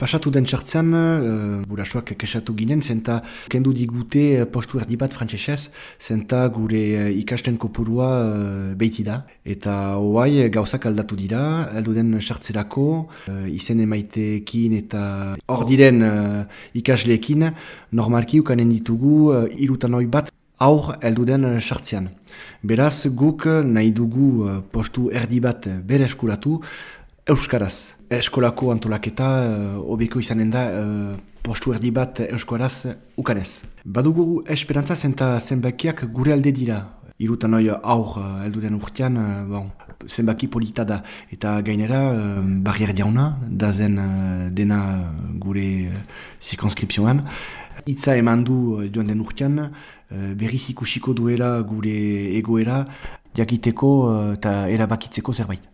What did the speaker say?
Pasatu den txartzean, uh, burasoak kesatu ginen, zenta kendu digute uh, postu erdi bat frantzesez, zenta gure uh, ikasten kopurua uh, behiti da. Eta hoai gauzak aldatu dira, aldu den txartzerako, uh, izen emaiteekin eta hor diren uh, ikasleekin, normalki ukanen ditugu uh, irutan hoi bat aur heldu den txartzean. Beraz, guk nahi dugu postu erdi bat bere eskuratu, Euskaraz. Eskolako antolaketa uh, obeko izanen da uh, postu erdi bat Euskaraz ukanez. Badugu esperantza zenta zenbakiak gure alde dira. Irutan hori aur elduden urtean, bon, zenbaki polita da. Eta gainera, barrier jauna, da zen uh, dena gure zirkonskripzioan. Itza eman du joan den urtean, berriz ikusiko duela gure egoera, jakiteko eta erabakitzeko zerbait.